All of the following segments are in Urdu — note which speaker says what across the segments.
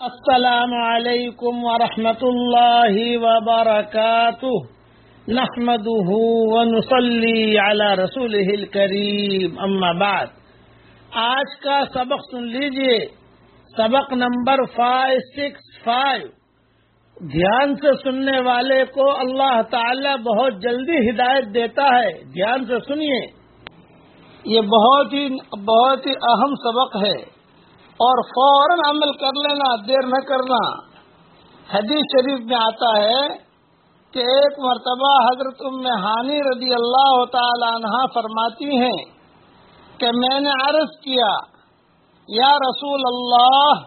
Speaker 1: السلام علیکم ورحمۃ اللہ وبرکاتہ۔ نحمده ونصلي على رسوله الكريم اما بعد۔ آج کا سبق سن لیجیے۔ سبق نمبر فائیو سکس فائیو دھیان سے سننے والے کو اللہ تعالی بہت جلدی ہدایت دیتا ہے۔ دھیان سے سنیے۔ یہ بہت ہی بہت ہی اہم سبق ہے۔ اور فوراً عمل کر لینا، دیر نہ کرنا۔ حدیث شریف میں آتا ہے کہ ایک مرتبہ حضرت ام ہانی رضی اللہ تعالی عنہ فرماتی ہیں کہ میں نے عرض کیا، یا رسول اللہ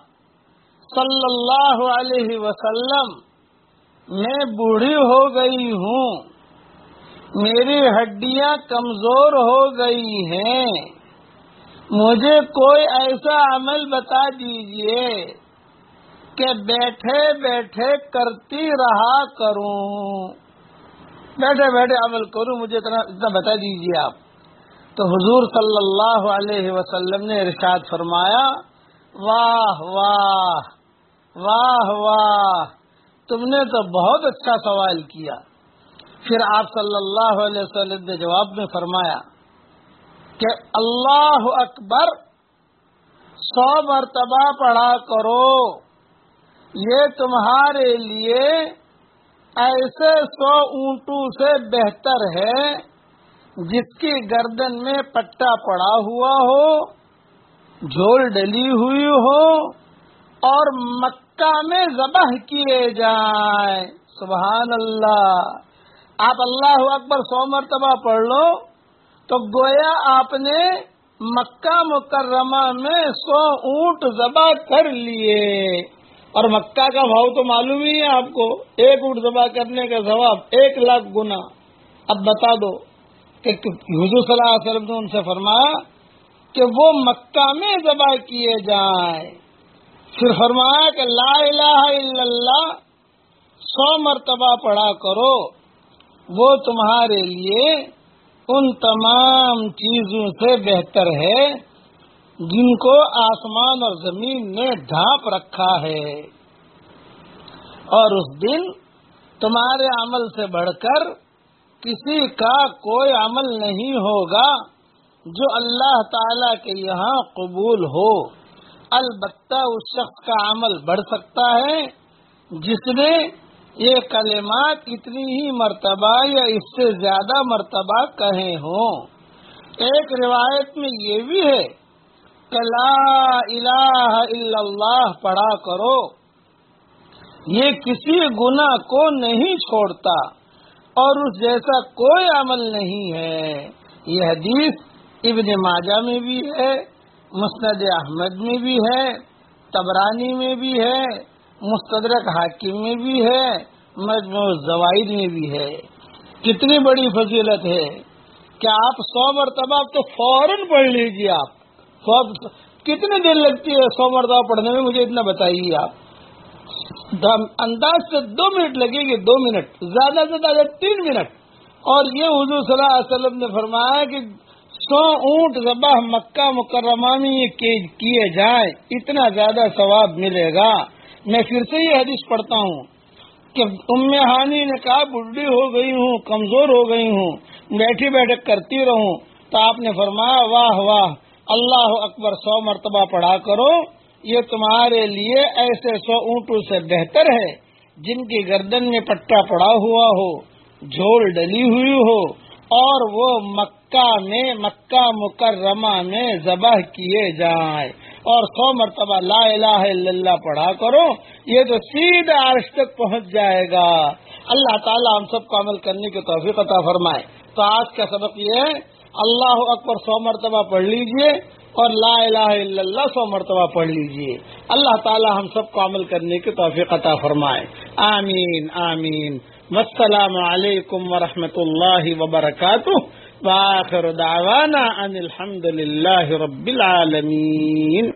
Speaker 1: صلی اللہ علیہ وسلم، میں بوڑھی ہو گئی ہوں، میری ہڈیاں کمزور ہو گئی ہیں۔ مجھے کوئی ایسا عمل بتا دیجیے کہ بیٹھے بیٹھے کرتی رہا کروں۔ بیٹھے بیٹھے عمل کروں، مجھے اتنا اتنا بتا دیجیے آپ۔ تو حضور صلی اللہ علیہ وسلم نے ارشاد فرمایا، واہ واہ واہ واہ، تم نے تو بہت اچھا سوال کیا۔ پھر آپ صلی اللہ علیہ وسلم نے جواب میں فرمایا کہ اللہ اکبر سو مرتبہ پڑھا کرو، یہ تمہارے لیے ایسے سو اونٹوں سے بہتر ہے جس کی گردن میں پٹا پڑا ہوا ہو، جھول ڈلی ہوئی ہو اور مکہ میں ذبح کیے جائیں۔ سبحان اللہ۔ آپ اللہ اکبر سو مرتبہ پڑھ لو۔ تو گویا آپ نے مکہ مکرمہ میں سو اونٹ ذبح کر لیے۔ اور مکہ کا بھاؤ تو معلوم ہی ہے آپ کو، ایک اونٹ ذبح کرنے کا ثواب ایک لاکھ گنا۔ اب بتا دو کہ حضور صلی اللہ علیہ وسلم نے ان سے فرمایا کہ وہ مکہ میں ذبح کیے جائیں۔ پھر فرمایا کہ لا الہ الا اللہ، سو مرتبہ پڑھا کرو، وہ تمہارے لیے ان تمام چیزوں سے بہتر ہے جن کو آسمان اور زمین نے ڈھانپ رکھا ہے۔ اور اس دن تمہارے عمل سے بڑھ کر کسی کا کوئی عمل نہیں ہوگا جو اللہ تعالی کے یہاں قبول ہو۔ البتہ اس شخص کا عمل بڑھ سکتا ہے جس نے یہ کلمات اتنی ہی مرتبہ یا اس سے زیادہ مرتبہ کہے ہوں۔ ایک روایت میں یہ بھی ہے کہ لا الہ الا اللہ پڑھا کرو۔ یہ کسی گنا کو نہیں چھوڑتا اور اس جیسا کوئی عمل نہیں ہے۔ یہ حدیث ابن ماجہ میں بھی ہے، مسند احمد میں بھی ہے تبرانی میں بھی ہے مستدرک حاکم میں بھی ہے، مجموع زوائد میں بھی ہے۔ کتنی بڑی فضیلت ہے۔ کہ آپ سو مرتبہ تو فوراً پڑھ لیجیے آپ۔ سو کتنے دیر لگتی ہے سو مرتبہ پڑھنے میں؟ مجھے اتنا بتائیے آپ۔ انداز سے دو منٹ لگے گی دو منٹ۔ زیادہ سے زیادہ تین منٹ۔ اور یہ حضور صلی اللہ علیہ وسلم نے فرمایا کہ سو اونٹ ذبح مکہ مکرمہ میں یہ کیے جائیں، اتنا زیادہ ثواب ملے گا۔ میں پھر سے یہ حدیث پڑھتا ہوں کہ ام ہانی نے کہا، بڈھی ہو گئی ہوں، کمزور ہو گئی ہوں، بیٹھی بیٹھے کرتی رہوں۔ تو آپ نے فرمایا، واہ واہ، اللہ اکبر، سو مرتبہ پڑھا کرو۔ یہ تمہارے لیے ایسے سو اونٹوں سے بہتر ہے جن کی گردن میں پٹا پڑا ہوا ہو، جھول ڈلی ہوئی ہو، اور وہ مکہ میں، مکہ مکرمہ میں ذبح کیے جائیں۔ اور سو مرتبہ لا الہ الا اللہ پڑھا کرو، یہ تو سیدھا عرش تک پہنچ جائے گا۔ اللہ تعالیٰ ہم سب کو عمل کرنے کی توفیق عطا فرمائے۔ تو آج کا سبق یہ ہے، اللہ اکبر سو مرتبہ پڑھ لیجیے اور لا الہ الا اللہ سو مرتبہ پڑھ لیجیے۔ اللہ تعالی ہم سب کو عمل کرنے کی توفیق عطا فرمائے۔ آمین آمین۔ السلام علیکم ورحمۃ اللہ وبرکاتہ دعوانا ان الحمد للہ رب العالمین۔